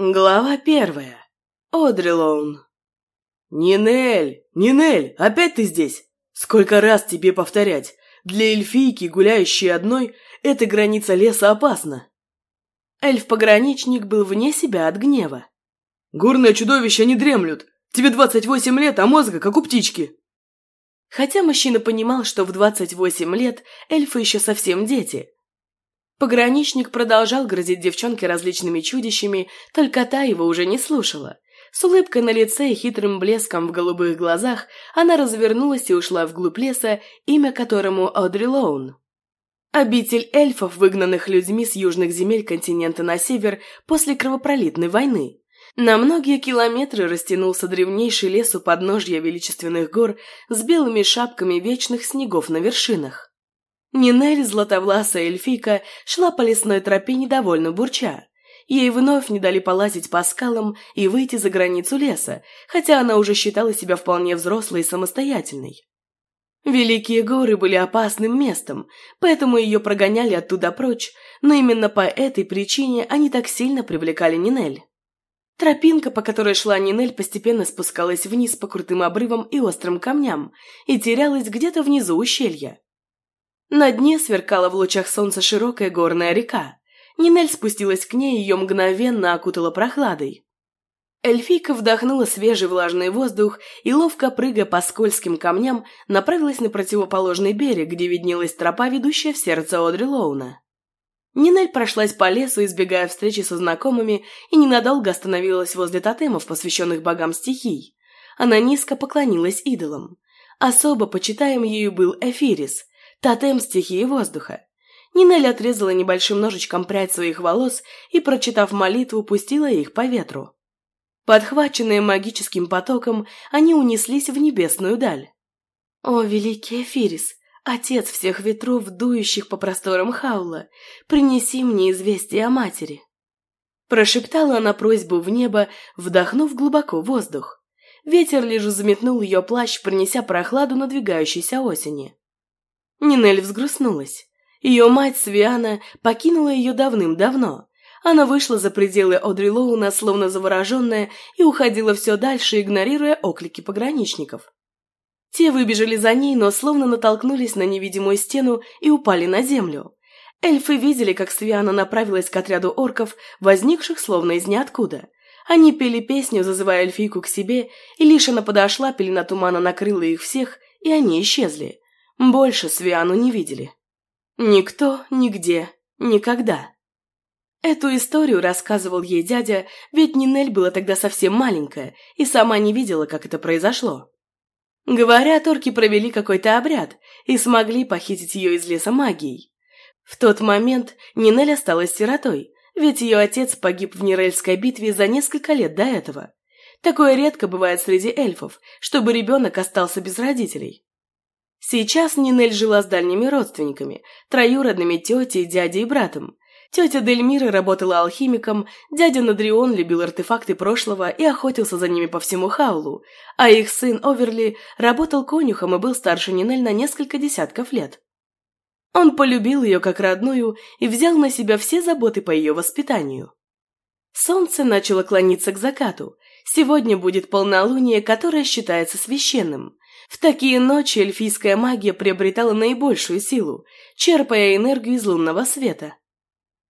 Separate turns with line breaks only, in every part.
Глава первая. Одри Лоун. «Нинель! Нинель! Опять ты здесь? Сколько раз тебе повторять? Для эльфийки, гуляющей одной, эта граница леса опасна!» Эльф-пограничник был вне себя от гнева. «Горные чудовища не дремлют! Тебе 28 лет, а мозга как у птички!» Хотя мужчина понимал, что в 28 лет эльфы еще совсем дети, Пограничник продолжал грозить девчонке различными чудищами, только та его уже не слушала. С улыбкой на лице и хитрым блеском в голубых глазах она развернулась и ушла вглубь леса, имя которому Одри Лоун. Обитель эльфов, выгнанных людьми с южных земель континента на север после кровопролитной войны. На многие километры растянулся древнейший лес у подножья величественных гор с белыми шапками вечных снегов на вершинах. Нинель, златовласая эльфийка, шла по лесной тропе недовольно бурча. Ей вновь не дали полазить по скалам и выйти за границу леса, хотя она уже считала себя вполне взрослой и самостоятельной. Великие горы были опасным местом, поэтому ее прогоняли оттуда прочь, но именно по этой причине они так сильно привлекали Нинель. Тропинка, по которой шла Нинель, постепенно спускалась вниз по крутым обрывам и острым камням и терялась где-то внизу ущелья. На дне сверкала в лучах солнца широкая горная река. Нинель спустилась к ней и ее мгновенно окутала прохладой. Эльфийка вдохнула свежий влажный воздух и, ловко прыгая по скользким камням, направилась на противоположный берег, где виднелась тропа, ведущая в сердце Одри Лоуна. Нинель прошлась по лесу, избегая встречи со знакомыми, и ненадолго остановилась возле тотемов, посвященных богам стихий. Она низко поклонилась идолам. Особо почитаем ею был Эфирис, тотем стихии воздуха. Нинель отрезала небольшим ножичком прядь своих волос и, прочитав молитву, пустила их по ветру. Подхваченные магическим потоком, они унеслись в небесную даль. «О, великий Эфирис, отец всех ветров, дующих по просторам Хаула, принеси мне известие о матери!» Прошептала она просьбу в небо, вдохнув глубоко воздух. Ветер лишь заметнул ее плащ, принеся прохладу надвигающейся осени. Нинель взгрустнулась. Ее мать Свиана покинула ее давным-давно. Она вышла за пределы Одри Лоуна, словно завороженная, и уходила все дальше, игнорируя оклики пограничников. Те выбежали за ней, но словно натолкнулись на невидимую стену и упали на землю. Эльфы видели, как Свиана направилась к отряду орков, возникших словно из ниоткуда. Они пели песню, зазывая эльфийку к себе, и лишь она подошла, пелена тумана накрыла их всех, и они исчезли. Больше Свиану не видели. Никто, нигде, никогда. Эту историю рассказывал ей дядя, ведь Нинель была тогда совсем маленькая и сама не видела, как это произошло. Говорят, орки провели какой-то обряд и смогли похитить ее из леса магией. В тот момент Нинель осталась сиротой, ведь ее отец погиб в Нерельской битве за несколько лет до этого. Такое редко бывает среди эльфов, чтобы ребенок остался без родителей. Сейчас Нинель жила с дальними родственниками, троюродными тетей, дядей и братом. Тетя Дельмира работала алхимиком, дядя Надрион любил артефакты прошлого и охотился за ними по всему Хаулу, а их сын Оверли работал конюхом и был старше Нинель на несколько десятков лет. Он полюбил ее как родную и взял на себя все заботы по ее воспитанию. Солнце начало клониться к закату. Сегодня будет полнолуние, которое считается священным. В такие ночи эльфийская магия приобретала наибольшую силу, черпая энергию из лунного света.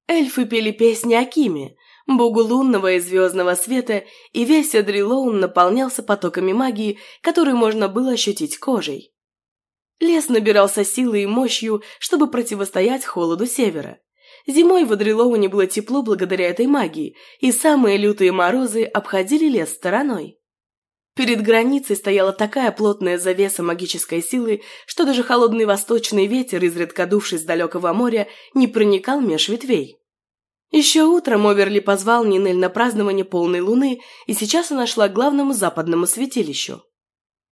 Эльфы пели песни о Киме, богу лунного и звездного света, и весь Адрилоун наполнялся потоками магии, которую можно было ощутить кожей. Лес набирался силой и мощью, чтобы противостоять холоду севера. Зимой в Адрилоуне было тепло благодаря этой магии, и самые лютые морозы обходили лес стороной. Перед границей стояла такая плотная завеса магической силы, что даже холодный восточный ветер, изредка дувший с далекого моря, не проникал меж ветвей. Еще утром Оверли позвал Нинель на празднование полной луны, и сейчас она шла к главному западному святилищу.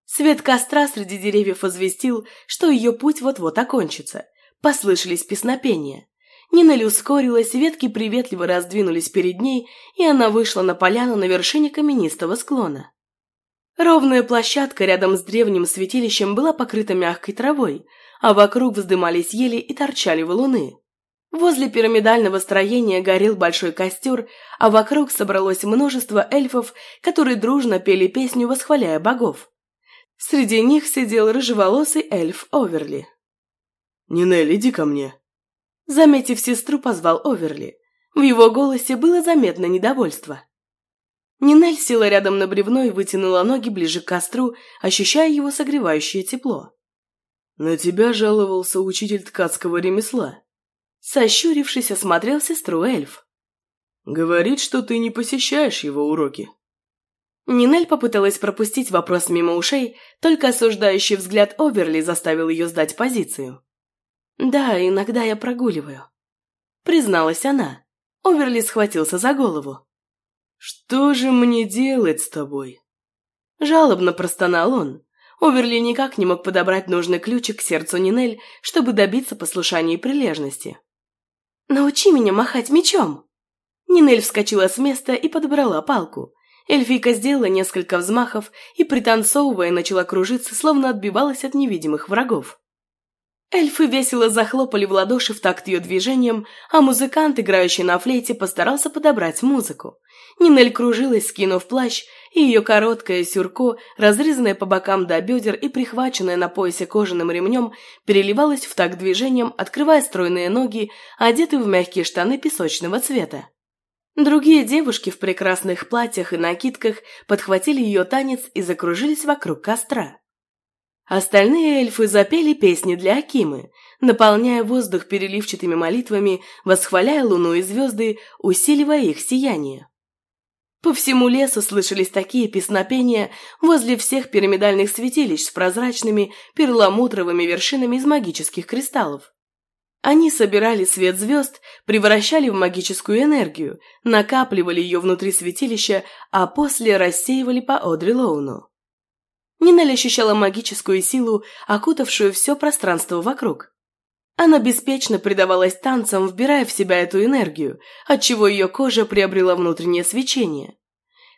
Свет костра среди деревьев возвестил, что ее путь вот-вот окончится. Послышались песнопения. Нинель ускорилась, ветки приветливо раздвинулись перед ней, и она вышла на поляну на вершине каменистого склона. Ровная площадка рядом с древним святилищем была покрыта мягкой травой, а вокруг вздымались ели и торчали валуны. Возле пирамидального строения горел большой костер, а вокруг собралось множество эльфов, которые дружно пели песню, восхваляя богов. Среди них сидел рыжеволосый эльф Оверли.
«Нинель, иди ко мне!»
Заметив сестру, позвал Оверли. В его голосе было заметно недовольство. Нинель села рядом на бревно и вытянула ноги ближе к костру, ощущая его согревающее тепло.
«На тебя жаловался учитель ткацкого ремесла»,
Сощурившись, осмотрел сестру эльф.
«Говорит, что ты не посещаешь его уроки».
Нинель попыталась пропустить вопрос мимо ушей, только осуждающий взгляд Оверли заставил ее сдать позицию. «Да, иногда я прогуливаю», — призналась она. Оверли схватился за голову.
«Что же мне делать с тобой?»
Жалобно простонал он. Оверли никак не мог подобрать нужный ключик к сердцу Нинель, чтобы добиться послушания и прилежности. «Научи меня махать мечом!» Нинель вскочила с места и подобрала палку. Эльфийка сделала несколько взмахов и, пританцовывая, начала кружиться, словно отбивалась от невидимых врагов. Эльфы весело захлопали в ладоши в такт ее движением, а музыкант, играющий на флейте, постарался подобрать музыку. Нинель кружилась, скинув плащ, и ее короткое сюрко, разрезанное по бокам до бедер и прихваченное на поясе кожаным ремнем, переливалось в такт движением, открывая стройные ноги, одетые в мягкие штаны песочного цвета. Другие девушки в прекрасных платьях и накидках подхватили ее танец и закружились вокруг костра. Остальные эльфы запели песни для Акимы, наполняя воздух переливчатыми молитвами, восхваляя луну и звезды, усиливая их сияние. По всему лесу слышались такие песнопения возле всех пирамидальных святилищ с прозрачными перламутровыми вершинами из магических кристаллов. Они собирали свет звезд, превращали в магическую энергию, накапливали ее внутри святилища, а после рассеивали по Одри Лоуну. Нинель ощущала магическую силу, окутавшую все пространство вокруг. Она беспечно предавалась танцам, вбирая в себя эту энергию, отчего ее кожа приобрела внутреннее свечение.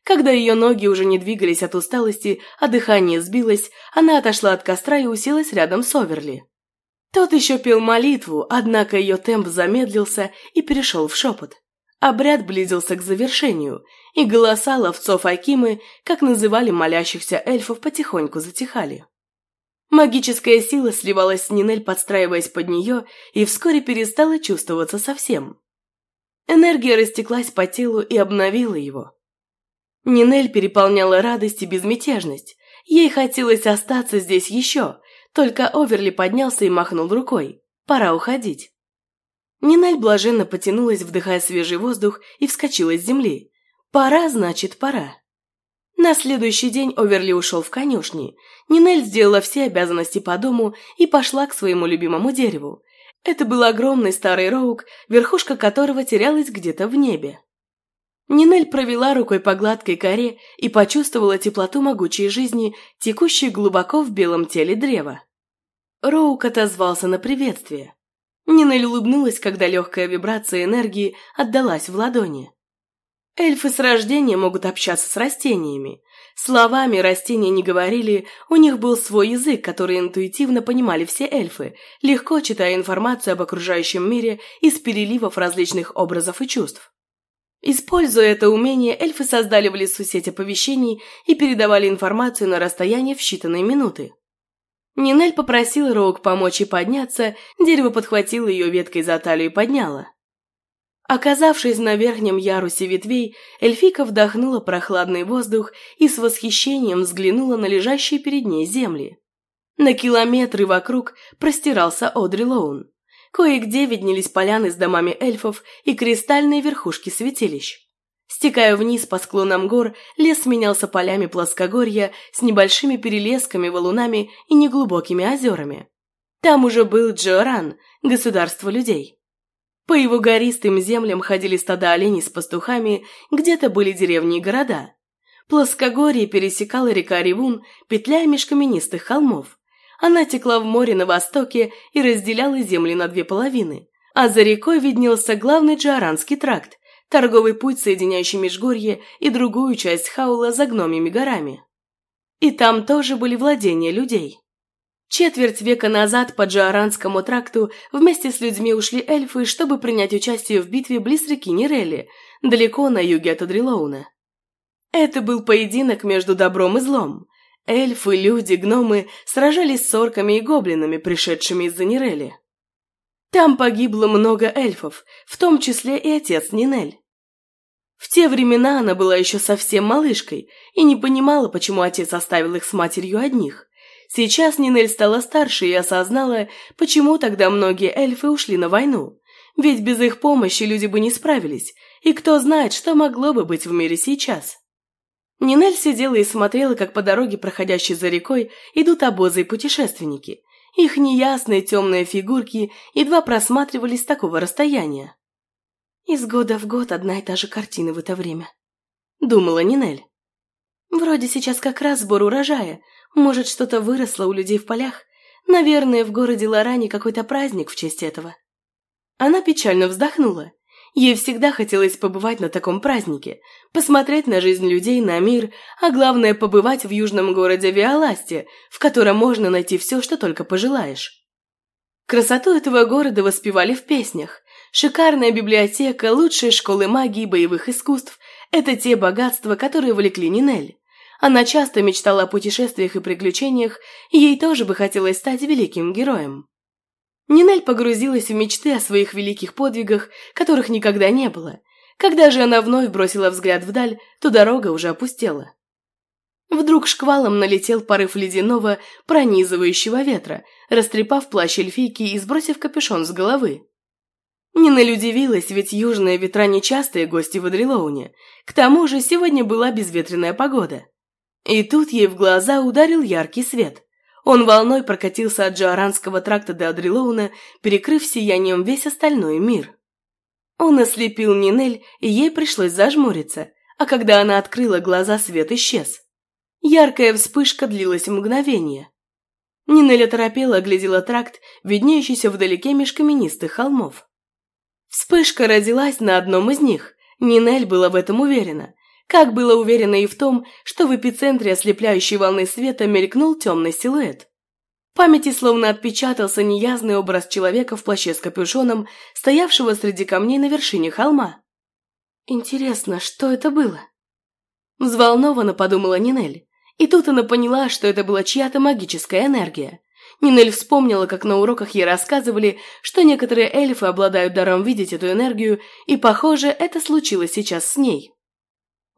Когда ее ноги уже не двигались от усталости, а дыхание сбилось, она отошла от костра и уселась рядом с Оверли. Тот еще пел молитву, однако ее темп замедлился и перешел в шепот. Обряд близился к завершению, и голоса ловцов Акимы, как называли молящихся эльфов, потихоньку затихали. Магическая сила сливалась с Нинель, подстраиваясь под нее, и вскоре перестала чувствоваться совсем. Энергия растеклась по телу и обновила его. Нинель переполняла радость и безмятежность. Ей хотелось остаться здесь еще, только Оверли поднялся и махнул рукой. Пора уходить. Нинель блаженно потянулась, вдыхая свежий воздух, и вскочила с земли. Пора, значит, пора. На следующий день Оверли ушел в конюшни. Нинель сделала все обязанности по дому и пошла к своему любимому дереву. Это был огромный старый роук, верхушка которого терялась где-то в небе. Нинель провела рукой по гладкой коре и почувствовала теплоту могучей жизни, текущей глубоко в белом теле древа. Роук отозвался на приветствие. Нинель улыбнулась, когда легкая вибрация энергии отдалась в ладони. Эльфы с рождения могут общаться с растениями. Словами растения не говорили, у них был свой язык, который интуитивно понимали все эльфы, легко читая информацию об окружающем мире из переливов различных образов и чувств. Используя это умение, эльфы создали в лесу сеть оповещений и передавали информацию на расстояние в считанные минуты. Нинель попросила Роук помочь ей подняться, дерево подхватило ее веткой за талию и подняло. Оказавшись на верхнем ярусе ветвей, эльфика вдохнула прохладный воздух и с восхищением взглянула на лежащие перед ней земли. На километры вокруг простирался Одри Лоун. Кое-где виднелись поляны с домами эльфов и кристальные верхушки святилищ. Стекая вниз по склонам гор, лес сменялся полями плоскогорья с небольшими перелесками, валунами и неглубокими озерами. Там уже был Джоран, государство людей. По его гористым землям ходили стада оленей с пастухами, где-то были деревни и города. Плоскогорье пересекала река Ревун, петляя меж каменистых холмов. Она текла в море на востоке и разделяла земли на две половины. А за рекой виднелся главный Джаранский тракт, торговый путь, соединяющий Межгорье и другую часть Хаула за гномими горами. И там тоже были владения людей. Четверть века назад по Джоаранскому тракту вместе с людьми ушли эльфы, чтобы принять участие в битве близ реки Нирелли, далеко на юге от Адрилоуна. Это был поединок между добром и злом. Эльфы, люди, гномы сражались с орками и гоблинами, пришедшими из-за Нирели. Там погибло много эльфов, в том числе и отец Нинель. В те времена она была еще совсем малышкой и не понимала, почему отец оставил их с матерью одних. Сейчас Нинель стала старше и осознала, почему тогда многие эльфы ушли на войну. Ведь без их помощи люди бы не справились, и кто знает, что могло бы быть в мире сейчас. Нинель сидела и смотрела, как по дороге, проходящей за рекой, идут обозы и путешественники. Их неясные темные фигурки едва просматривались с такого расстояния. Из года в год одна и та же картина в это время. Думала Нинель. Вроде сейчас как раз сбор урожая. Может, что-то выросло у людей в полях. Наверное, в городе Лоране какой-то праздник в честь этого. Она печально вздохнула. Ей всегда хотелось побывать на таком празднике, посмотреть на жизнь людей, на мир, а главное побывать в южном городе Виоласте, в котором можно найти все, что только пожелаешь. Красоту этого города воспевали в песнях, Шикарная библиотека, лучшие школы магии и боевых искусств – это те богатства, которые влекли Нинель. Она часто мечтала о путешествиях и приключениях, и ей тоже бы хотелось стать великим героем. Нинель погрузилась в мечты о своих великих подвигах, которых никогда не было. Когда же она вновь бросила взгляд вдаль, то дорога уже опустела. Вдруг шквалом налетел порыв ледяного, пронизывающего ветра, растрепав плащ эльфийки и сбросив капюшон с головы. Нинель удивилась, ведь южные ветра нечастые гости в Адрилоуне. К тому же сегодня была безветренная погода. И тут ей в глаза ударил яркий свет. Он волной прокатился от Джоаранского тракта до Адрилоуна, перекрыв сиянием весь остальной мир. Он ослепил Нинель, и ей пришлось зажмуриться, а когда она открыла глаза, свет исчез. Яркая вспышка длилась мгновение. Нинель оторопела оглядела тракт, виднеющийся вдалеке меж каменистых холмов. Вспышка родилась на одном из них. Нинель была в этом уверена. Как было уверена и в том, что в эпицентре ослепляющей волны света мелькнул темный силуэт. В памяти словно отпечатался неясный образ человека в плаще с капюшоном, стоявшего среди камней на вершине холма. Интересно, что это было? Взволнованно подумала Нинель. И тут она поняла, что это была чья-то магическая энергия. Нинель вспомнила, как на уроках ей рассказывали, что некоторые эльфы обладают даром видеть эту энергию, и, похоже, это случилось сейчас с ней.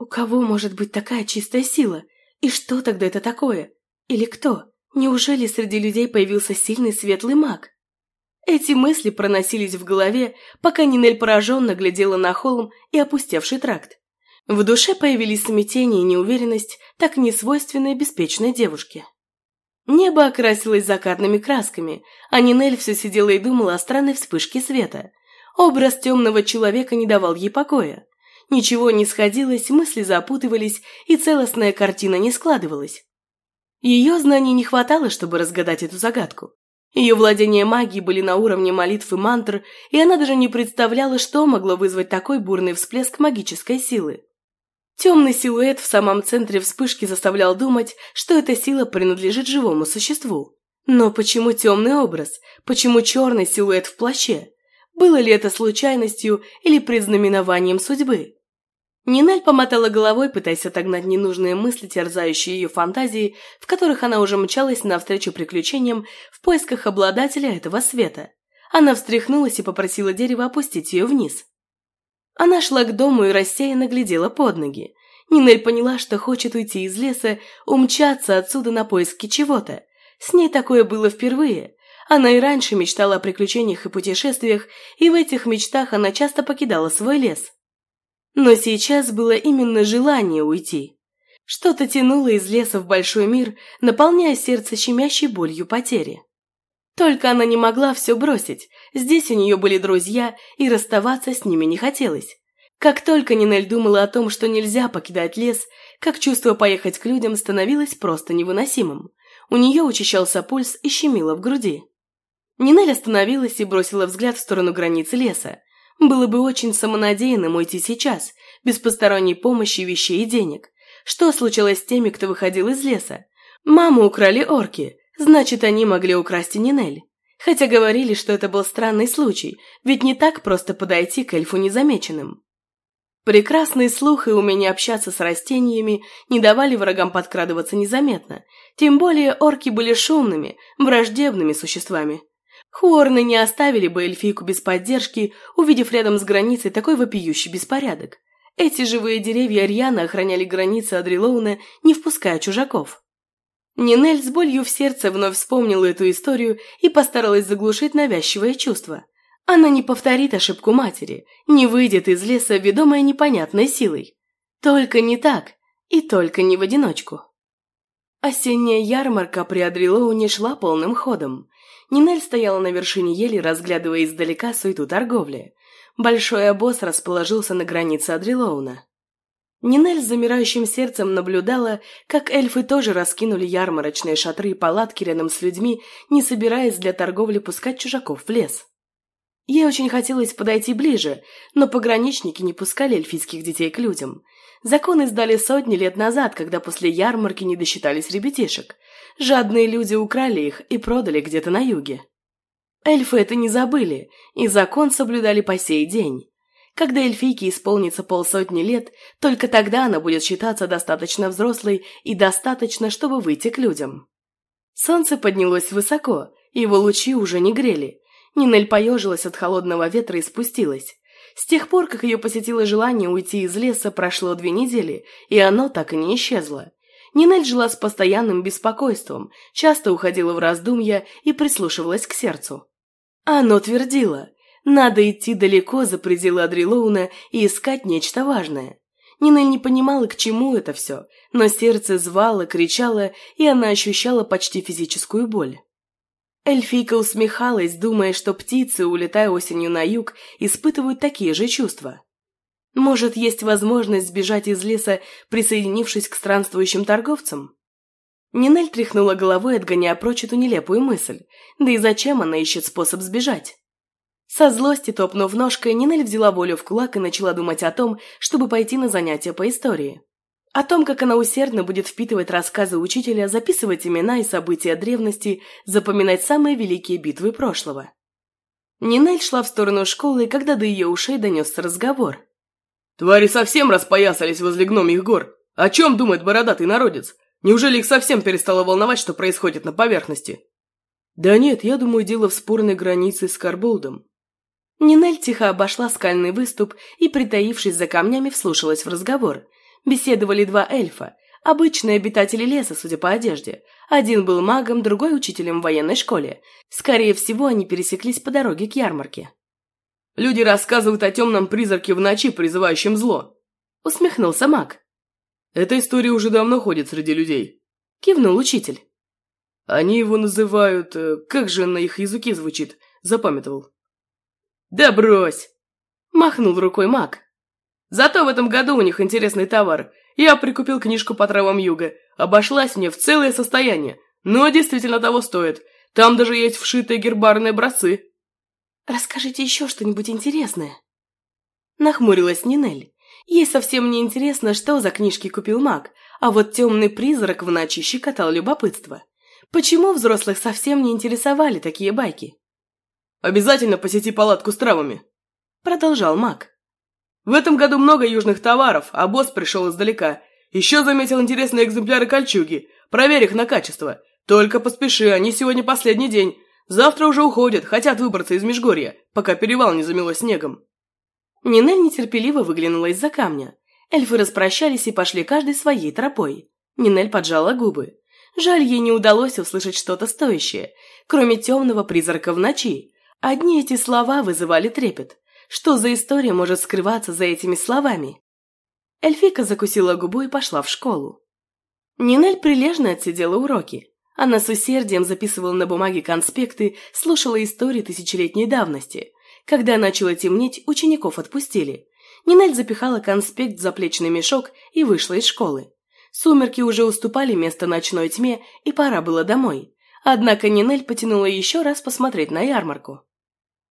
У кого может быть такая чистая сила? И что тогда это такое? Или кто? Неужели среди людей появился сильный светлый маг? Эти мысли проносились в голове, пока Нинель пораженно глядела на холм и опустевший тракт. В душе появились смятение и неуверенность, так несвойственные беспечной девушке. Небо окрасилось закатными красками, а Нинель все сидела и думала о странной вспышке света. Образ темного человека не давал ей покоя. Ничего не сходилось, мысли запутывались, и целостная картина не складывалась. Ее знаний не хватало, чтобы разгадать эту загадку. Ее владения магией были на уровне молитв и мантр, и она даже не представляла, что могло вызвать такой бурный всплеск магической силы. Темный силуэт в самом центре вспышки заставлял думать, что эта сила принадлежит живому существу. Но почему темный образ? Почему черный силуэт в плаще? Было ли это случайностью или предзнаменованием судьбы? Нинель помотала головой, пытаясь отогнать ненужные мысли, терзающие ее фантазии, в которых она уже мчалась навстречу приключениям в поисках обладателя этого света. Она встряхнулась и попросила дерево опустить ее вниз. Она шла к дому и рассеянно глядела под ноги. Нинель поняла, что хочет уйти из леса, умчаться отсюда на поиски чего-то. С ней такое было впервые. Она и раньше мечтала о приключениях и путешествиях, и в этих мечтах она часто покидала свой лес. Но сейчас было именно желание уйти. Что-то тянуло из леса в большой мир, наполняя сердце щемящей болью потери. Только она не могла все бросить. Здесь у нее были друзья, и расставаться с ними не хотелось. Как только Нинель думала о том, что нельзя покидать лес, как чувство поехать к людям становилось просто невыносимым. У нее учащался пульс и щемило в груди. Нинель остановилась и бросила взгляд в сторону границы леса. Было бы очень самонадеянным уйти сейчас, без посторонней помощи, вещей и денег. Что случилось с теми, кто выходил из леса? Маму украли орки, Значит, они могли украсть и Нинель. Хотя говорили, что это был странный случай, ведь не так просто подойти к эльфу незамеченным. Прекрасный слух и умение общаться с растениями не давали врагам подкрадываться незаметно, тем более орки были шумными, враждебными существами. Хуорны не оставили бы эльфийку без поддержки, увидев рядом с границей такой вопиющий беспорядок. Эти живые деревья рьяно охраняли границы Адрилоуна, не впуская чужаков. Нинель с болью в сердце вновь вспомнила эту историю и постаралась заглушить навязчивое чувство. Она не повторит ошибку матери, не выйдет из леса, ведомая непонятной силой. Только не так, и только не в одиночку. Осенняя ярмарка при Адрилоуне шла полным ходом. Нинель стояла на вершине ели, разглядывая издалека суету торговли. Большой обоз расположился на границе Адрилоуна. Нинель с замирающим сердцем наблюдала, как эльфы тоже раскинули ярмарочные шатры и палатки рядом с людьми, не собираясь для торговли пускать чужаков в лес. Ей очень хотелось подойти ближе, но пограничники не пускали эльфийских детей к людям. Закон издали сотни лет назад, когда после ярмарки не досчитались ребятишек. Жадные люди украли их и продали где-то на юге. Эльфы это не забыли, и закон соблюдали по сей день. Когда эльфийке исполнится полсотни лет, только тогда она будет считаться достаточно взрослой и достаточно, чтобы выйти к людям. Солнце поднялось высоко, его лучи уже не грели. Нинель поежилась от холодного ветра и спустилась. С тех пор, как ее посетило желание уйти из леса, прошло две недели, и оно так и не исчезло. Нинель жила с постоянным беспокойством, часто уходила в раздумья и прислушивалась к сердцу. Оно твердило – надо идти далеко за пределы Адрилоуна и искать нечто важное. Нинель не понимала, к чему это все, но сердце звало, кричало, и она ощущала почти физическую боль. Эльфийка усмехалась, думая, что птицы, улетая осенью на юг, испытывают такие же чувства. Может, есть возможность сбежать из леса, присоединившись к странствующим торговцам? Нинель тряхнула головой, отгоняя прочь эту нелепую мысль. Да и зачем она ищет способ сбежать? Со злости топнув ножкой, Нинель взяла волю в кулак и начала думать о том, чтобы пойти на занятия по истории. О том, как она усердно будет впитывать рассказы учителя, записывать имена и события древности, запоминать самые великие битвы прошлого. Нинель шла в сторону школы, когда до ее ушей донесся разговор.
«Твари совсем распоясались возле гномьих гор. О чем думает бородатый народец? Неужели их совсем перестало волновать, что происходит на поверхности?»
«Да нет, я думаю, дело в спорной границе с Карболдом. Нинель тихо обошла скальный выступ и, притаившись за камнями, вслушалась в разговор. Беседовали два эльфа, обычные обитатели леса, судя по одежде. Один был магом, другой учителем в военной школе. Скорее всего, они пересеклись по дороге к ярмарке.
«Люди рассказывают о темном призраке в ночи, призывающем зло», —
усмехнулся маг.
«Эта история уже давно ходит среди людей», —
кивнул учитель.
«Они его называют... Э, как же на их языке звучит? Запамятовал».
«Да брось!» – махнул рукой маг.
«Зато в этом году у них интересный товар. Я прикупил книжку по травам юга. Обошлась мне в целое состояние, но действительно того стоит. Там даже есть вшитые гербарные образцы».
«Расскажите еще что-нибудь интересное». Нахмурилась Нинель. Ей совсем не интересно, что за книжки купил маг, а вот темный призрак в ночи щекотал любопытство. Почему взрослых совсем не интересовали такие байки?
Обязательно посети палатку с травами», —
продолжал маг.
«В этом году много южных товаров, а босс пришел издалека. Еще заметил интересные экземпляры кольчуги. Проверь их на качество. Только поспеши, они сегодня последний день. Завтра уже уходят, хотят выбраться из Межгорья, пока перевал не замело снегом».
Нинель нетерпеливо выглянула из-за камня. Эльфы распрощались и пошли каждый своей тропой. Нинель поджала губы. Жаль, ей не удалось услышать что-то стоящее, кроме темного призрака в ночи, Одни эти слова вызывали трепет. Что за история может скрываться за этими словами? Эльфика закусила губу и пошла в школу. Нинель прилежно отсидела уроки. Она с усердием записывала на бумаге конспекты, слушала истории тысячелетней давности. Когда начало темнеть, учеников отпустили. Нинель запихала конспект в заплечный мешок и вышла из школы. Сумерки уже уступали место ночной тьме, и пора было домой. Однако Нинель потянула еще раз посмотреть на ярмарку.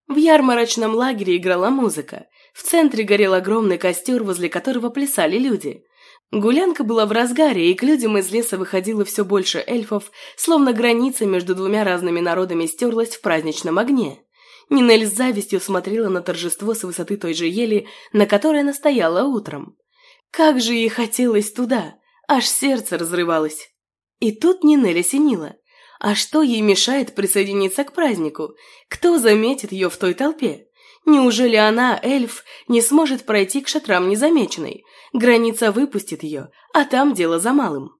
В ярмарочном лагере играла музыка. В центре горел огромный костер, возле которого плясали люди. Гулянка была в разгаре, и к людям из леса выходило все больше эльфов, словно граница между двумя разными народами стерлась в праздничном огне. Нинель с завистью смотрела на торжество с высоты той же ели, на которой она стояла утром. Как же ей хотелось туда, аж сердце разрывалось. И тут Нинель осенила. А что ей мешает присоединиться к празднику? Кто заметит ее в той толпе? Неужели она, эльф, не сможет пройти к шатрам незамеченной? Граница выпустит ее, а там дело за малым.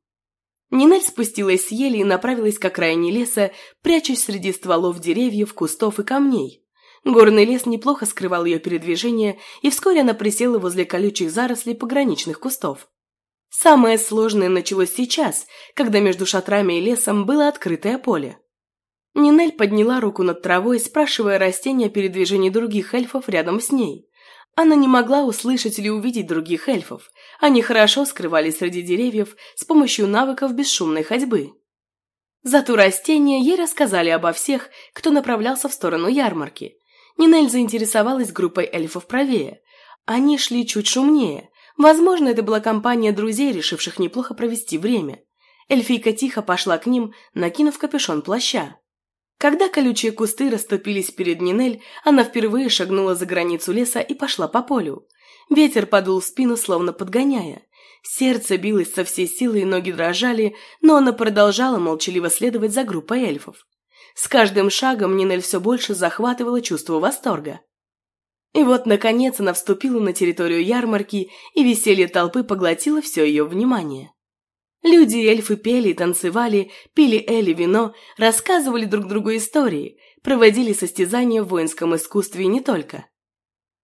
Нинель спустилась с ели и направилась к окраине леса, прячась среди стволов деревьев, кустов и камней. Горный лес неплохо скрывал ее передвижение, и вскоре она присела возле колючих зарослей пограничных кустов. Самое сложное началось сейчас, когда между шатрами и лесом было открытое поле. Нинель подняла руку над травой, спрашивая растения о передвижении других эльфов рядом с ней. Она не могла услышать или увидеть других эльфов. Они хорошо скрывались среди деревьев с помощью навыков бесшумной ходьбы. Зато растения ей рассказали обо всех, кто направлялся в сторону ярмарки. Нинель заинтересовалась группой эльфов правее. Они шли чуть шумнее. Возможно, это была компания друзей, решивших неплохо провести время. Эльфийка тихо пошла к ним, накинув капюшон плаща. Когда колючие кусты расступились перед Нинель, она впервые шагнула за границу леса и пошла по полю. Ветер подул в спину, словно подгоняя. Сердце билось со всей силы и ноги дрожали, но она продолжала молчаливо следовать за группой эльфов. С каждым шагом Нинель все больше захватывала чувство восторга. И вот, наконец, она вступила на территорию ярмарки, и веселье толпы поглотило все ее внимание. Люди и эльфы пели и танцевали, пили эли вино, рассказывали друг другу истории, проводили состязания в воинском искусстве не только.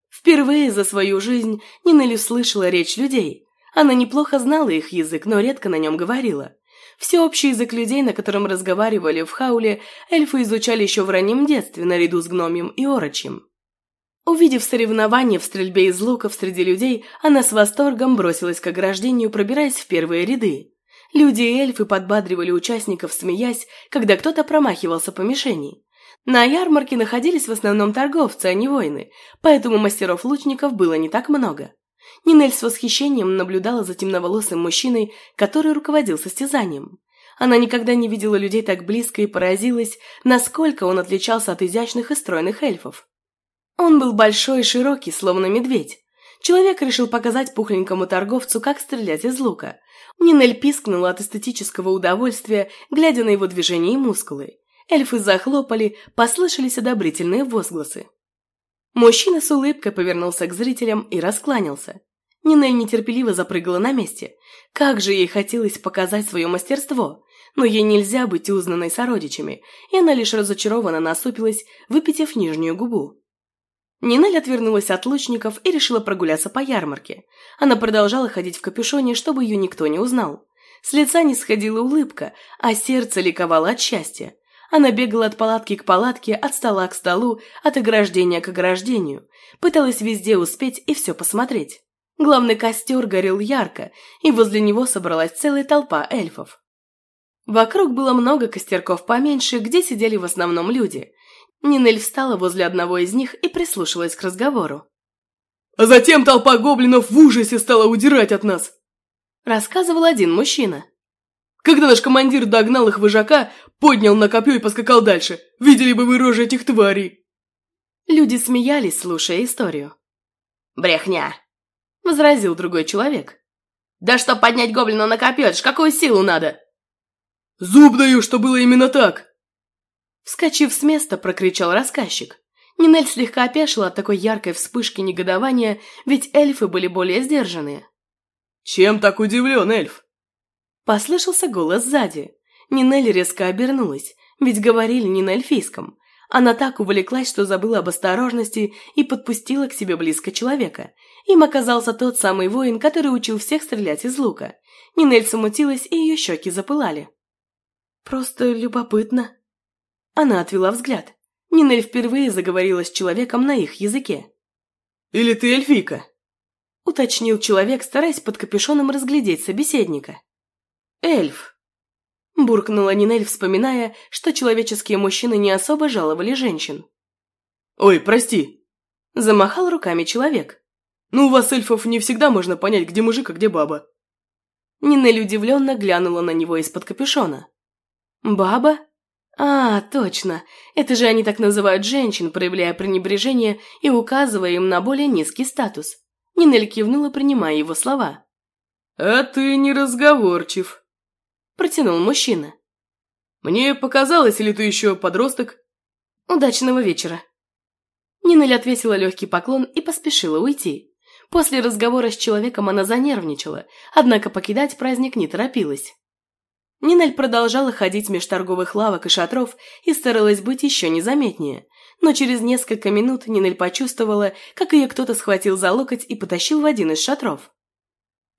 Впервые за свою жизнь Нинель услышала речь людей. Она неплохо знала их язык, но редко на нем говорила. Всеобщий язык людей, на котором разговаривали в Хауле, эльфы изучали еще в раннем детстве, наряду с гномием и орочьим. Увидев соревнования в стрельбе из луков среди людей, она с восторгом бросилась к ограждению, пробираясь в первые ряды. Люди и эльфы подбадривали участников, смеясь, когда кто-то промахивался по мишени. На ярмарке находились в основном торговцы, а не воины, поэтому мастеров-лучников было не так много. Нинель с восхищением наблюдала за темноволосым мужчиной, который руководил состязанием. Она никогда не видела людей так близко и поразилась, насколько он отличался от изящных и стройных эльфов. Он был большой и широкий, словно медведь. Человек решил показать пухленькому торговцу, как стрелять из лука, Нинель пискнула от эстетического удовольствия, глядя на его движения и мускулы. Эльфы захлопали, послышались одобрительные возгласы. Мужчина с улыбкой повернулся к зрителям и раскланялся. Нинель нетерпеливо запрыгала на месте. Как же ей хотелось показать свое мастерство, но ей нельзя быть узнанной сородичами, и она лишь разочарованно насупилась, выпитив нижнюю губу. Нинель отвернулась от лучников и решила прогуляться по ярмарке. Она продолжала ходить в капюшоне, чтобы ее никто не узнал. С лица не сходила улыбка, а сердце ликовало от счастья. Она бегала от палатки к палатке, от стола к столу, от ограждения к ограждению. Пыталась везде успеть и все посмотреть. Главный костер горел ярко, и возле него собралась целая толпа эльфов. Вокруг было много костерков поменьше, где сидели в основном люди. Нинель встала возле одного из них и прислушалась к разговору.
А затем толпа гоблинов в ужасе стала удирать от нас.
Рассказывал один мужчина.
Когда наш командир догнал их вожака, поднял на копье и поскакал дальше. Видели бы вы рожи этих тварей.
Люди смеялись, слушая историю.
«Брехня!»
– возразил другой человек.
«Да что поднять гоблина на копье, ж какую силу надо!»
«Зуб даю, что было именно так!»
Вскочив с места, прокричал рассказчик. Нинель слегка опешила от такой яркой вспышки негодования, ведь эльфы были более сдержанные.
«Чем так удивлен, эльф?»
Послышался голос сзади. Нинель резко обернулась, ведь говорили не на эльфийском. Она так увлеклась, что забыла об осторожности и подпустила к себе близко человека. Им оказался тот самый воин, который учил всех стрелять из лука. Нинель смутилась, и ее щеки запылали. «Просто любопытно», она отвела взгляд. Нинель впервые заговорила с человеком на их языке.
«Или ты эльфийка?»
Уточнил человек, стараясь под капюшоном разглядеть собеседника. «Эльф!» Буркнула Нинель, вспоминая, что человеческие мужчины не особо жаловали женщин.
«Ой, прости!»
Замахал руками человек.
«Ну, у вас, эльфов, не всегда можно понять, где мужик, а где баба». Нинель удивленно глянула на него из-под капюшона. «Баба? А, точно. Это же они так называют женщин, проявляя пренебрежение и указывая им на более низкий статус». Нинель кивнула, принимая его слова.
«А ты неразговорчив», – протянул мужчина. «Мне показалось, или ты еще подросток?»
«Удачного вечера». Нинель отвесила легкий поклон и поспешила уйти. После разговора с человеком она занервничала, однако покидать праздник не торопилась. Нинель продолжала ходить меж торговых лавок и шатров и старалась быть еще незаметнее. Но через несколько минут Нинель почувствовала, как ее кто-то схватил за локоть и потащил в один из шатров.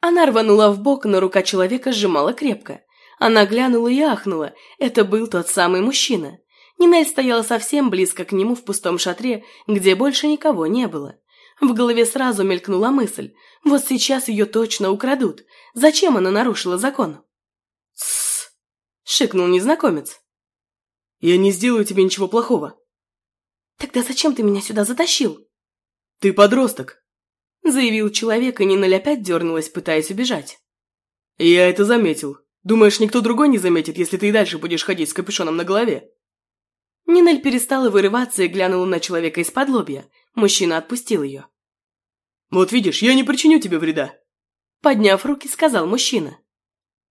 Она рванула в бок, но рука человека сжимала крепко. Она глянула и ахнула. Это был тот самый мужчина. Нинель стояла совсем близко к нему в пустом шатре, где больше никого не было. В голове сразу мелькнула мысль. Вот сейчас ее точно украдут. Зачем она нарушила закон? Шикнул незнакомец.
«Я не сделаю тебе ничего плохого».
«Тогда зачем ты меня сюда затащил?»
«Ты подросток», –
заявил человек, и Нинель опять дернулась, пытаясь убежать.
«Я это заметил. Думаешь, никто другой не заметит, если ты и дальше будешь ходить с капюшоном на голове?»
Нинель перестала вырываться и глянула на человека из-под лобья. Мужчина отпустил ее.
«Вот видишь, я не причиню тебе вреда», –
подняв руки, сказал мужчина.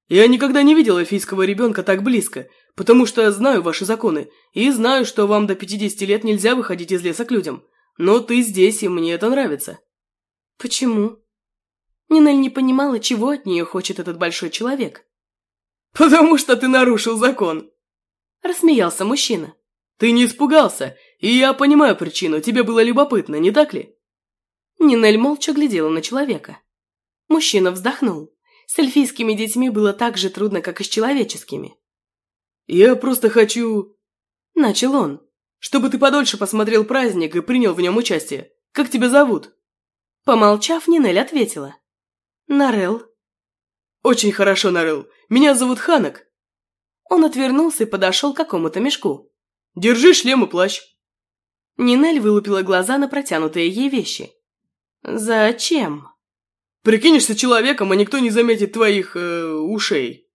Я никогда не видел эльфийского ребенка так близко, потому что знаю ваши законы, и знаю, что вам до 50 лет нельзя выходить из леса к людям. Но ты здесь, и мне это нравится».
«Почему?» Нинель не понимала, чего от нее хочет этот большой человек.
«Потому что ты нарушил закон!»
Рассмеялся мужчина.
«Ты не испугался, и я понимаю причину, тебе было любопытно, не так ли?»
Нинель молча глядела на человека. Мужчина вздохнул. С эльфийскими детьми было так же трудно, как и с человеческими.
«Я просто хочу...»
Начал он.
«Чтобы ты подольше посмотрел праздник и принял в нем участие. Как тебя зовут?»
Помолчав, Нинель ответила. «Нарел».
«Очень хорошо, Нарел. Меня зовут Ханок».
Он отвернулся и подошел к какому-то мешку.
«Держи шлем и плащ».
Нинель вылупила глаза на протянутые ей вещи. «Зачем?»
Прикинешься человеком, а никто не заметит твоих... Э, ушей.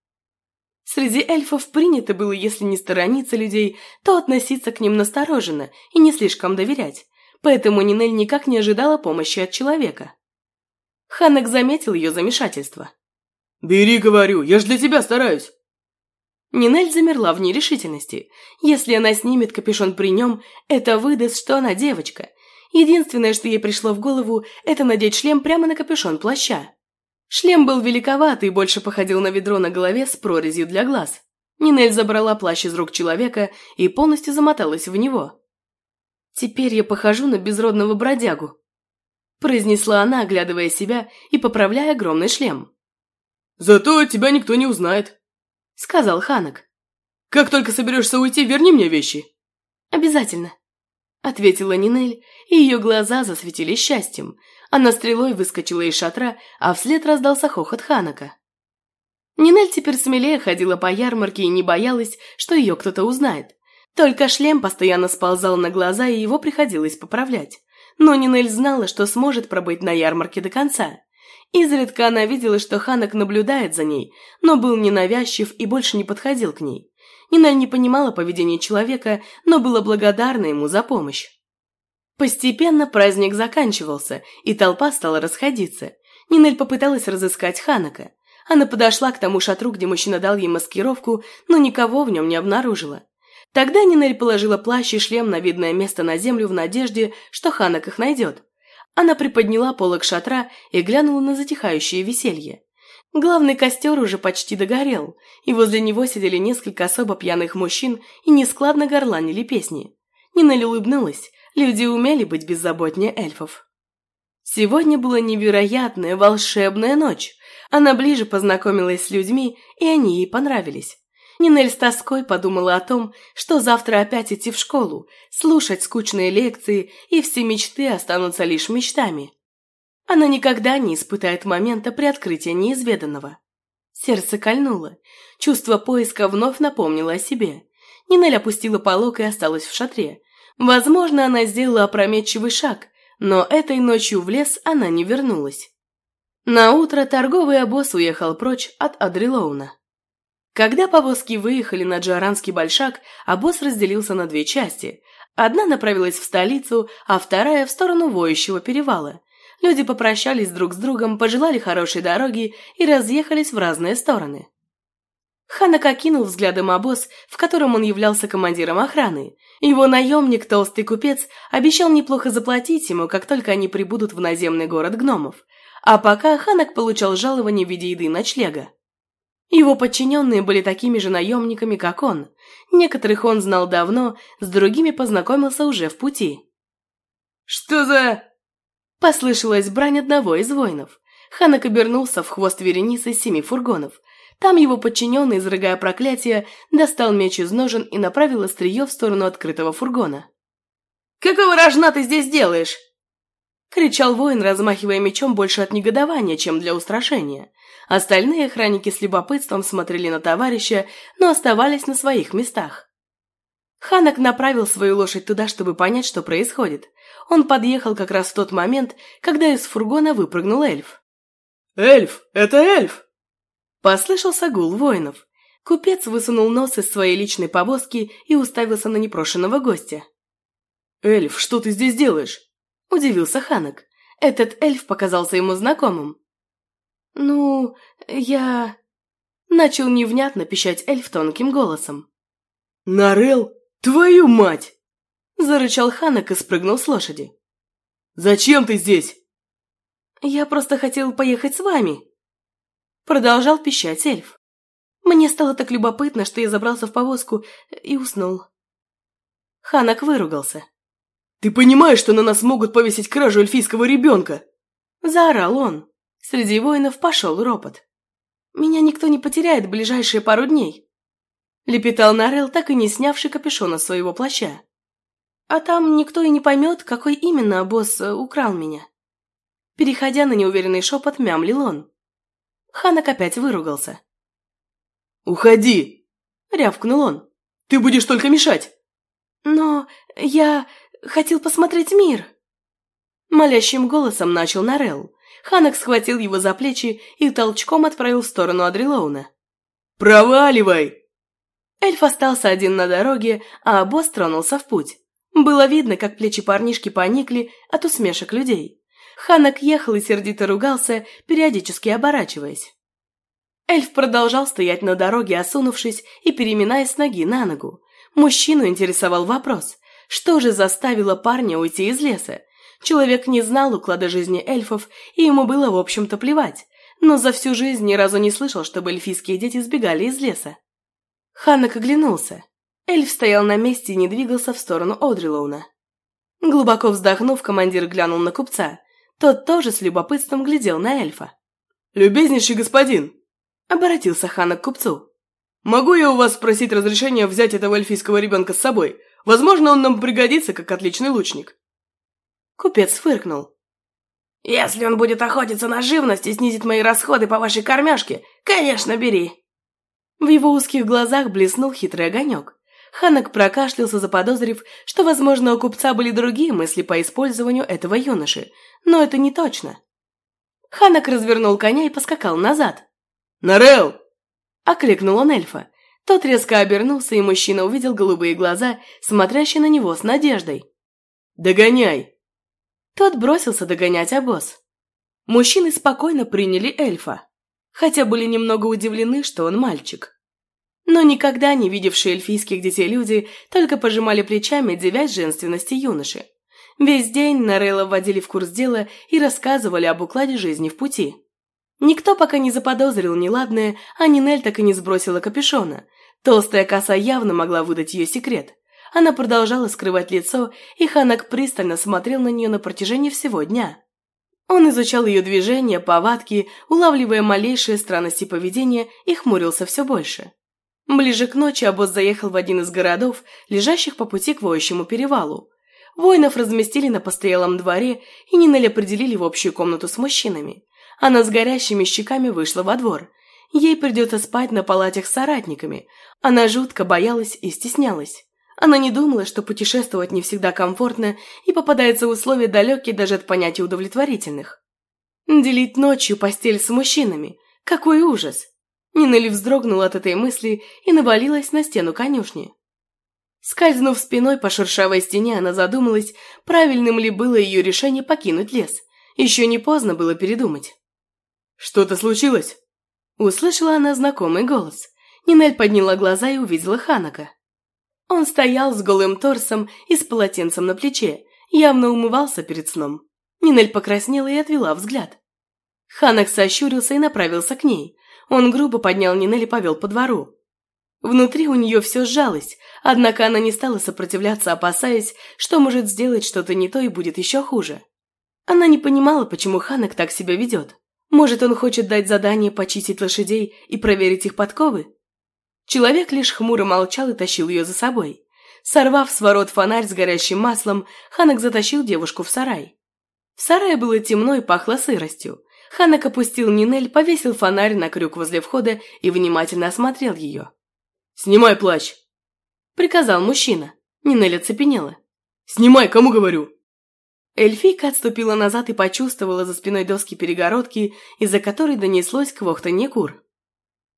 Среди эльфов принято было, если не сторониться людей, то относиться к ним настороженно и не слишком доверять. Поэтому Нинель никак не ожидала помощи от человека. Ханнек заметил ее замешательство.
«Бери, говорю, я ж для тебя стараюсь».
Нинель замерла в нерешительности. Если она снимет капюшон при нем, это выдаст, что она девочка, Единственное, что ей пришло в голову, это надеть шлем прямо на капюшон плаща. Шлем был великоват и больше походил на ведро на голове с прорезью для глаз. Нинель забрала плащ из рук человека и полностью замоталась в него. «Теперь я похожу на безродного бродягу», – произнесла она, оглядывая себя и поправляя огромный шлем.
«Зато тебя никто не узнает», –
сказал Ханок.
«Как только соберешься уйти, верни мне вещи».
«Обязательно». — ответила Нинель, и ее глаза засветились счастьем. Она стрелой выскочила из шатра, а вслед раздался хохот Ханака. Нинель теперь смелее ходила по ярмарке и не боялась, что ее кто-то узнает. Только шлем постоянно сползал на глаза, и его приходилось поправлять. Но Нинель знала, что сможет пробыть на ярмарке до конца. Изредка она видела, что Ханак наблюдает за ней, но был ненавязчив и больше не подходил к ней. Ниналь не понимала поведения человека, но была благодарна ему за помощь. Постепенно праздник заканчивался, и толпа стала расходиться. Нинель попыталась разыскать Ханака. Она подошла к тому шатру, где мужчина дал ей маскировку, но никого в нем не обнаружила. Тогда Нинель положила плащ и шлем на видное место на землю в надежде, что Ханак их найдет. Она приподняла полок шатра и глянула на затихающее веселье. Главный костер уже почти догорел, и возле него сидели несколько особо пьяных мужчин и нескладно горланили песни. Нинель улыбнулась, люди умели быть беззаботнее эльфов. Сегодня была невероятная волшебная ночь. Она ближе познакомилась с людьми, и они ей понравились. Нинель с тоской подумала о том, что завтра опять идти в школу, слушать скучные лекции, и все мечты останутся лишь мечтами. Она никогда не испытает момента при открытии неизведанного. Сердце кольнуло. Чувство поиска вновь напомнило о себе. Нинель опустила полок и осталась в шатре. Возможно, она сделала опрометчивый шаг, но этой ночью в лес она не вернулась.
На утро торговый обоз уехал прочь от Адрилоуна. Когда повозки выехали на Джаранский большак, обоз разделился на две части. Одна направилась в столицу, а вторая в сторону Воющего перевала. Люди попрощались друг с другом, пожелали хорошей дороги и разъехались в разные стороны. Ханак окинул взглядом обоз, в котором он являлся командиром охраны. Его наемник, толстый купец, обещал неплохо заплатить ему, как только они прибудут в наземный город гномов. А пока Ханак получал жалование в виде еды и ночлега. Его подчиненные были такими же наемниками, как он. Некоторых он знал давно, с другими познакомился уже в пути.
«Что за...»
Послышалась брань одного из воинов. Ханак обернулся в хвост вереницы семи фургонов. Там его подчиненный, изрыгая проклятие, достал меч из ножен и направил острие в сторону открытого фургона.
«Какого рожна ты здесь делаешь?»
Кричал воин, размахивая мечом больше от негодования, чем для устрашения. Остальные охранники с любопытством смотрели на товарища, но оставались на своих местах. Ханак направил свою лошадь туда, чтобы понять, что происходит. Он подъехал как раз в тот момент, когда из фургона выпрыгнул эльф.
«Эльф! Это эльф!»
Послышался гул воинов. Купец высунул нос из своей личной повозки и уставился на непрошенного гостя.
«Эльф, что ты здесь делаешь?»
– удивился Ханак. Этот эльф показался ему знакомым. «Ну, я...» Начал невнятно пищать эльф тонким голосом.
«Нарел, твою мать!»
Зарычал Ханак и спрыгнул с лошади.
«Зачем ты здесь?»
«Я просто хотел поехать с вами», Продолжал пищать эльф. Мне стало так любопытно, что я забрался в повозку и уснул. Ханак выругался.
«Ты понимаешь, что на нас могут повесить кражу эльфийского ребенка?»
Заорал он. Среди воинов пошел ропот. «Меня никто не потеряет в ближайшие пару дней», лепетал Нарел, так и не снявший капюшона своего плаща. «А там никто и не поймет, какой именно босс э, украл меня». Переходя на неуверенный шепот, мямлил он. Ханак опять выругался.
«Уходи!»
— рявкнул он.
«Ты будешь только мешать!»
«Но я хотел посмотреть мир!» Молящим голосом начал Нарел. Ханак схватил его за плечи и толчком отправил в сторону Адрилоуна.
«Проваливай!»
Эльф остался один на дороге, а босс тронулся в путь. Было видно, как плечи парнишки поникли от усмешек людей. Ханак ехал и сердито ругался, периодически оборачиваясь. Эльф продолжал стоять на дороге, осунувшись и переминаясь с ноги на ногу. Мужчину интересовал вопрос, что же заставило парня уйти из леса? Человек не знал уклада жизни эльфов, и ему было, в общем-то, плевать, но за всю жизнь ни разу не слышал, чтобы эльфийские дети сбегали из леса. Ханак оглянулся. Эльф стоял на месте и не двигался в сторону Одрилоуна. Глубоко вздохнув, командир глянул на купца. Тот тоже с любопытством глядел на эльфа.
«Любезнейший господин!»
— обратился Хана к купцу.
«Могу я у вас спросить разрешения взять этого эльфийского ребенка с собой? Возможно, он нам пригодится, как отличный лучник».
Купец фыркнул. «Если он будет охотиться на живность и снизит мои расходы по вашей кормежке, конечно, бери!» В его узких глазах блеснул хитрый огонек. Ханок прокашлялся, заподозрив, что, возможно, у купца были другие мысли по использованию этого юноши, но это не точно. Ханок развернул коня и поскакал назад.
«Нарел!»
– окликнул он эльфа. Тот резко обернулся, и мужчина увидел голубые глаза, смотрящие на него с надеждой.
«Догоняй!»
Тот бросился догонять обоз. Мужчины спокойно приняли эльфа, хотя были немного удивлены, что он мальчик. Но никогда не видевшие эльфийских детей люди только пожимали плечами, девясь женственности юноши. Весь день Нарелла вводили в курс дела и рассказывали об укладе жизни в пути. Никто пока не заподозрил неладное, а Нинель так и не сбросила капюшона. Толстая коса явно могла выдать ее секрет. Она продолжала скрывать лицо, и Ханак пристально смотрел на нее на протяжении всего дня. Он изучал ее движения, повадки, улавливая малейшие странности поведения и хмурился все больше. Ближе к ночи обоз заехал в один из городов, лежащих по пути к воющему перевалу. Воинов разместили на постоялом дворе и Нинель определили в общую комнату с мужчинами. Она с горящими щеками вышла во двор. Ей придется спать на палатях с соратниками. Она жутко боялась и стеснялась. Она не думала, что путешествовать не всегда комфортно и попадается в условия далекие даже от понятий удовлетворительных. Делить ночью постель с мужчинами. Какой ужас! Нинель вздрогнула от этой мысли и навалилась на стену конюшни. Скользнув спиной по шершавой стене, она задумалась, правильным ли было ее решение покинуть лес. Еще не поздно было передумать.
«Что-то случилось?»
Услышала она знакомый голос. Нинель подняла глаза и увидела Ханака. Он стоял с голым торсом и с полотенцем на плече, явно умывался перед сном. Нинель покраснела и отвела взгляд. Ханак сощурился и направился к ней. Он грубо поднял Нинель и повел по двору. Внутри у нее все сжалось, однако она не стала сопротивляться, опасаясь, что может сделать что-то не то и будет еще хуже. Она не понимала, почему Ханак так себя ведет. Может, он хочет дать задание почистить лошадей и проверить их подковы? Человек лишь хмуро молчал и тащил ее за собой. Сорвав с ворот фонарь с горящим маслом, Ханак затащил девушку в сарай. В сарае было темно и пахло сыростью. Ханак опустил Нинель, повесил фонарь на крюк возле входа и внимательно осмотрел ее.
«Снимай плащ!»
— приказал мужчина. Нинель оцепенела.
«Снимай, кому говорю!»
Эльфийка отступила назад и почувствовала за спиной доски перегородки, из-за которой донеслось квохтанье кур.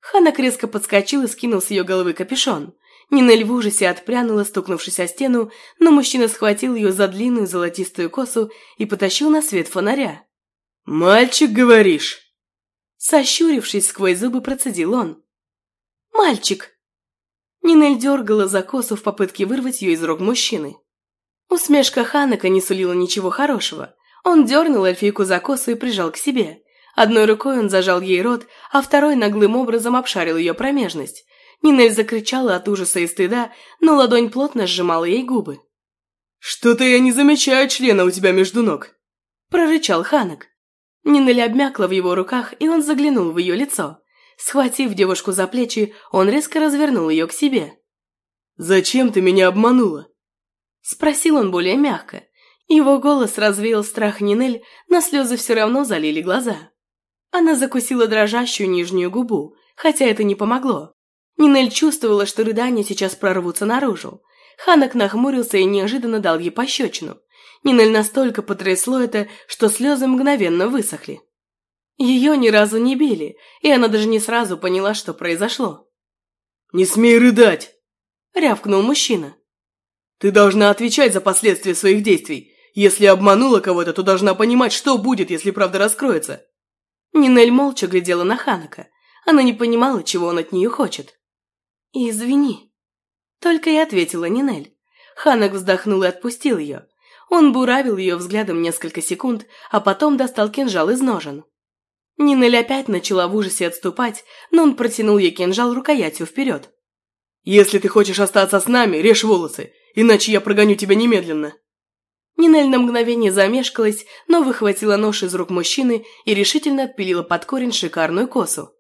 Ханак резко подскочил и скинул с ее головы капюшон. Нинель в ужасе отпрянула, стукнувшись о стену, но мужчина схватил ее за длинную золотистую косу и потащил на свет фонаря.
«Мальчик, говоришь?»
Сощурившись сквозь зубы, процедил он. «Мальчик!» Нинель дергала за косу в попытке вырвать ее из рук мужчины. Усмешка Ханака не сулила ничего хорошего. Он дернул эльфийку за косу и прижал к себе. Одной рукой он зажал ей рот, а второй наглым образом обшарил ее промежность. Нинель закричала от ужаса и стыда, но ладонь плотно сжимала ей губы.
«Что-то я не замечаю члена у тебя между ног», –
прорычал Ханак. Нинель обмякла в его руках, и он заглянул в ее лицо. Схватив девушку за плечи, он резко развернул ее к себе.
«Зачем ты меня обманула?»
Спросил он более мягко. Его голос развеял страх Нинель, но слезы все равно залили глаза. Она закусила дрожащую нижнюю губу, хотя это не помогло. Нинель чувствовала, что рыдания сейчас прорвутся наружу. Ханок нахмурился и неожиданно дал ей пощечину. Нинель настолько потрясло это, что слезы мгновенно высохли. Ее ни разу не били, и она даже не сразу поняла, что произошло.
«Не смей рыдать!»
– рявкнул мужчина.
«Ты должна отвечать за последствия своих действий. Если обманула кого-то, то должна понимать, что будет, если правда раскроется».
Нинель молча глядела на Ханака. Она не понимала, чего он от нее хочет. «Извини», – только и ответила Нинель. Ханак вздохнул и отпустил ее. Он буравил ее взглядом несколько секунд, а потом достал кинжал из ножен. Нинель опять начала в ужасе отступать, но он протянул ей кинжал рукоятью вперед.
«Если ты хочешь остаться с нами, режь волосы, иначе я прогоню тебя немедленно».
Нинель на мгновение замешкалась, но выхватила нож из рук мужчины и решительно отпилила под корень шикарную косу.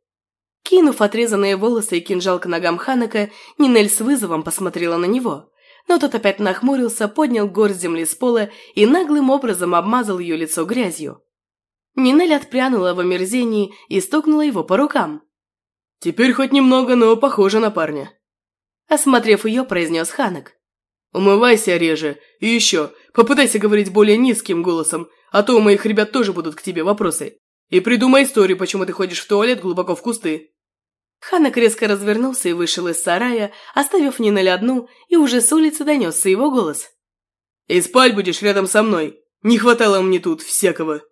Кинув отрезанные волосы и кинжал к ногам Ханака, Нинель с вызовом посмотрела на него. Но тот опять нахмурился, поднял горсть земли с пола и наглым образом обмазал ее лицо грязью. Нинель отпрянула в омерзении и стукнула его по рукам.
«Теперь хоть немного, но похоже на парня».
Осмотрев ее, произнес Ханак.
«Умывайся реже. И еще, попытайся говорить более низким голосом, а то у моих ребят тоже будут к тебе вопросы. И придумай историю, почему ты ходишь в туалет глубоко в кусты».
Ханак резко развернулся и вышел из сарая, оставив Нинель одну, и уже с улицы донесся его голос.
«И спать будешь рядом со мной. Не хватало мне тут всякого».